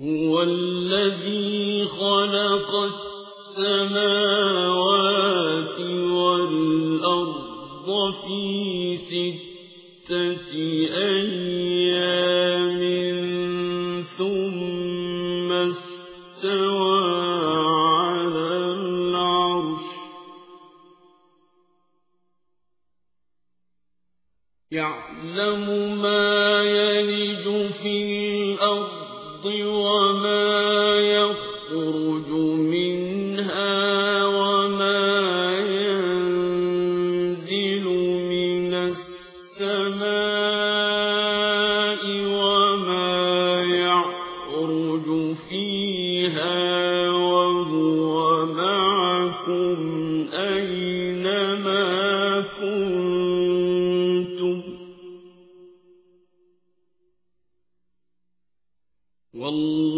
هُوَ الَّذِي خَلَقَ السَّمَاوَاتِ وَالْأَرْضَ فِي سِتَّةِ أَيَّامٍ ثُمَّ اسْتَوَىٰ عَلَى الْعَرْشِ ۚ. يَعْلَمُ مَا يَلِجُ فِي الْأَرْضِ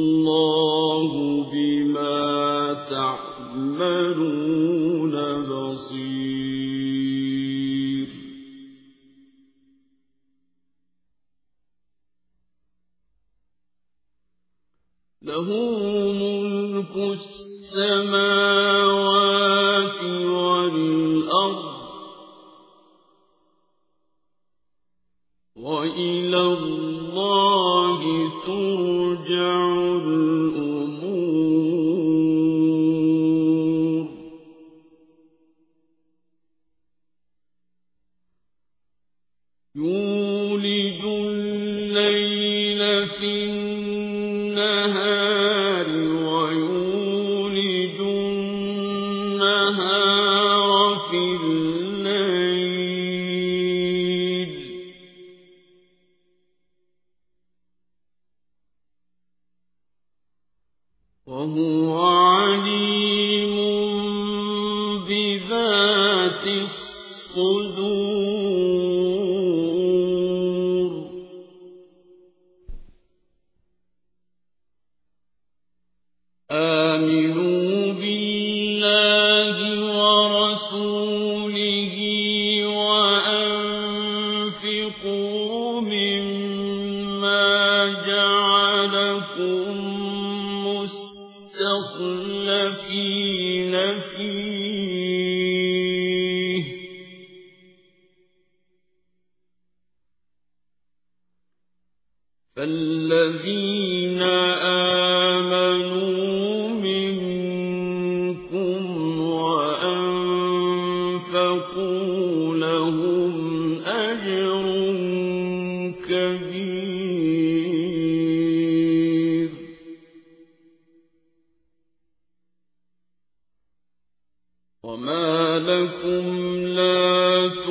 وَاللَّهُ بِمَا تَعْمَلُونَ بَصِيرٌ. لَّهُ مُلْكُ السَّمَاوَاتِ وَالْأَرْضِ ۚ وَإِلَى اللَّهِ تُرْجَعُ يُولِجُ اللَّيْلَ فِي النَّهَارِ وَيُولِجُ النَّهَارَ فِي اللَّيْلِ ۚ. وَهُوَ عَلِيمٌ بِذَاتِ الصُّدُورِ. آمِنُوا بِاللَّهِ وَرَسُولِهِ وَأَنفِقُوا مِمَّا جَعَلَكُم مُّسْتَخْلَفِينَ فِيهِ ۖ. فَالَّذِينَ آمَنُوا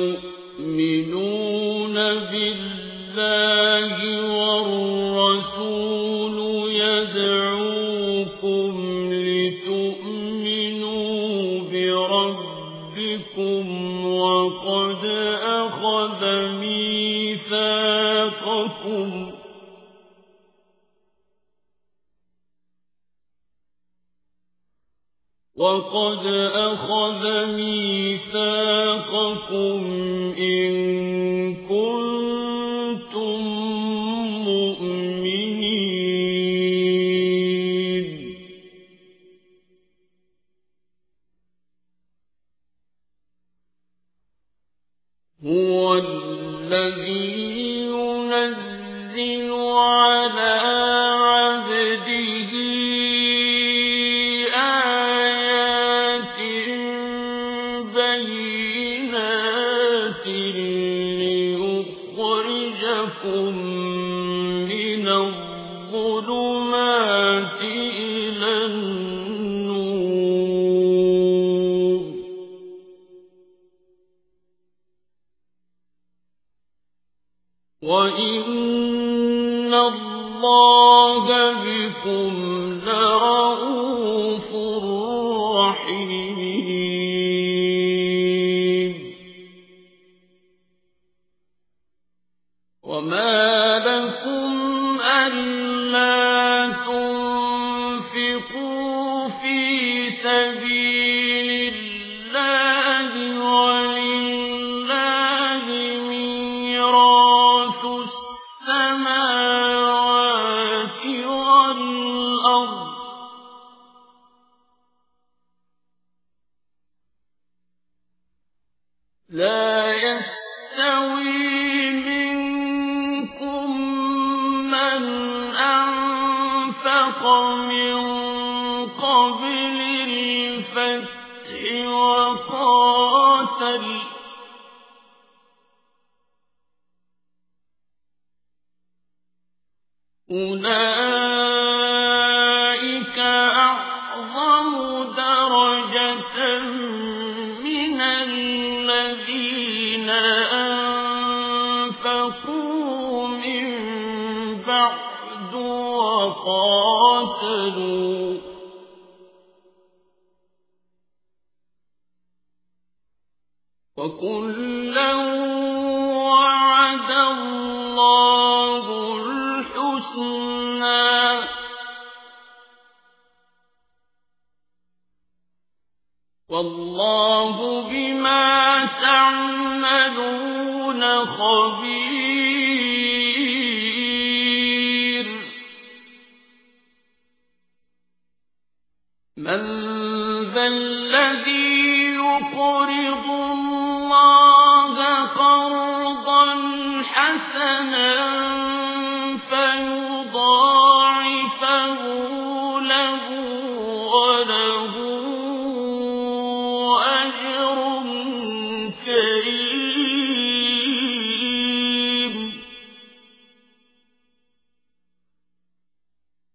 لَا تُؤْمِنُونَ بِاللَّهِ وَالرَّسُولُ يَدْعُوكُمْ لِتُؤْمِنُوا بِرَبِّكُمْ وَقَدْ أَخَذَ مِيثَاقَكُمْ إِن كُنتُم مُّؤْمِنِينَ. هُوَ الَّذِي وَإِنَّ اللَّهَ بِكُمْ لَرَءُوفٌ رَّحِيمٌ وَمَا لَكُمْ أَلَّا تُنفِقُوا فِي سَبِيلِ لا يستوي منكم من أنفق من قبل الفتح وقاتل. أولئك بعد وقاتلوا. وكلا وعد الله الحسنى. والله بما تعملون خبير. من ذا الذي يقرض الله قرضا حسنا فيضاعفه له وله